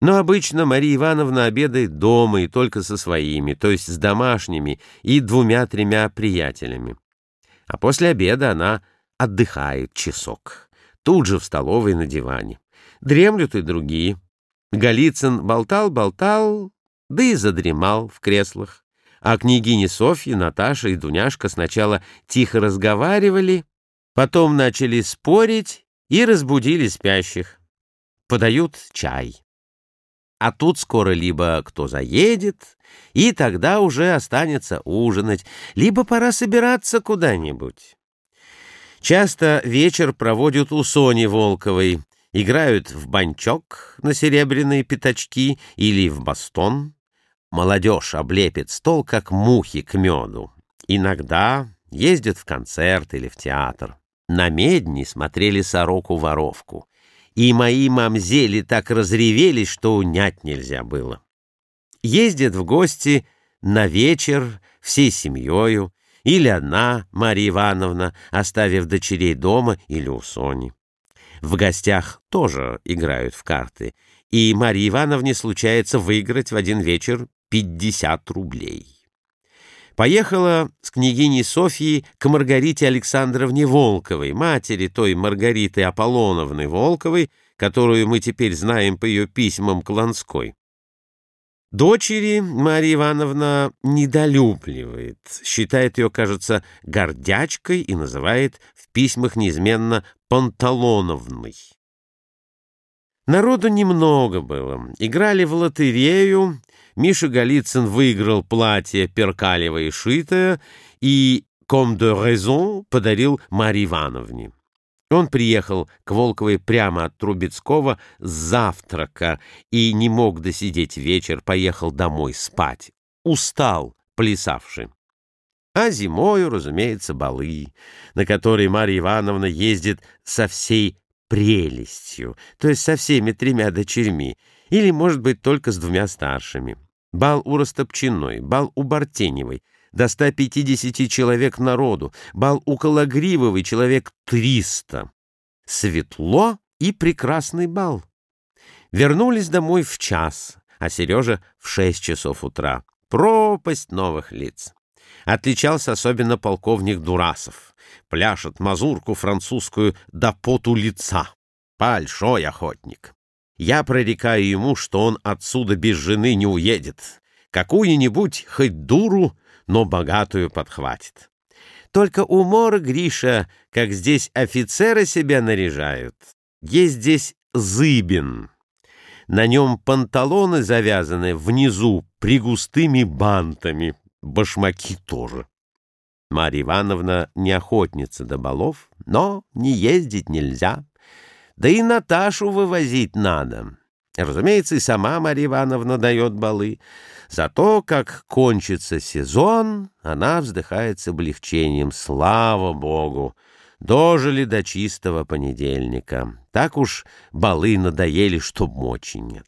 Но обычно Мария Ивановна обедает дома и только со своими, то есть с домашними и двумя-тремя приятелями. А после обеда она отдыхает часок, тут же в столовой на диване. Дремлют и другие. Голицын болтал-болтал, да и задремал в креслах. А княгини Софья, Наташа и Дуняшка сначала тихо разговаривали, потом начали спорить и разбудили спящих. Подают чай. А тут скоро либо кто заедет, и тогда уже останется ужинать, либо пора собираться куда-нибудь. Часто вечер проводят у Сони Волковой, играют в банчок на серебряные пятачки или в бастон. Молодежь облепит стол, как мухи к меду. Иногда ездят в концерт или в театр. На медне смотрели «Сороку-воровку». И мои мамзели так разревелись, что унять нельзя было. Ездят в гости на вечер всей семьей, или одна Марья Ивановна, оставив дочерей дома или у Сони. В гостях тоже играют в карты, и Марье Ивановне случается выиграть в один вечер 50 рублей. Поехала с княгиней Софьей к Маргарите Александровне Волковой, матери той Маргариты Аполлоновны Волковой, которую мы теперь знаем по ее письмам к Ланской. Дочери Марья Ивановна недолюбливает, считает ее, кажется, гордячкой и называет в письмах неизменно «панталоновной». Народу немного было. Играли в лотерею, Миша Голицын выиграл платье перкалевое шитое и «Comme de raison» подарил Марье Ивановне. Он приехал к Волковой прямо от Трубецкого с завтрака и не мог досидеть вечер, поехал домой спать. Устал, плясавший. А зимою, разумеется, балы, на которые Марья Ивановна ездит со всей прелестью, то есть со всеми тремя дочерьми, или, может быть, только с двумя старшими. Бал у Растопчиной, бал у Бартеневой — до 150 человек народу, бал у Кологривовой человек 300. Светло и прекрасный бал. Вернулись домой в час, а Сережа в 6 часов утра. Пропасть новых лиц. Отличался особенно полковник Дурасов. Пляшет мазурку французскую до поту лица. Большой охотник. Я прорекаю ему, что он отсюда без жены не уедет. Какую-нибудь, хоть дуру, но богатую подхватит. Только умор, Гриша, как здесь офицеры себя наряжают. Есть здесь зыбин. На нем панталоны завязаны внизу пригустыми бантами, башмаки тоже. Марья Ивановна не охотница до балов, но не ездить нельзя. Да и Наташу вывозить надо. Разумеется, и сама Марья Ивановна дает балы. Зато, как кончится сезон, она вздыхает с облегчением. Слава Богу! Дожили до чистого понедельника. Так уж балы надоели, что мочи нет.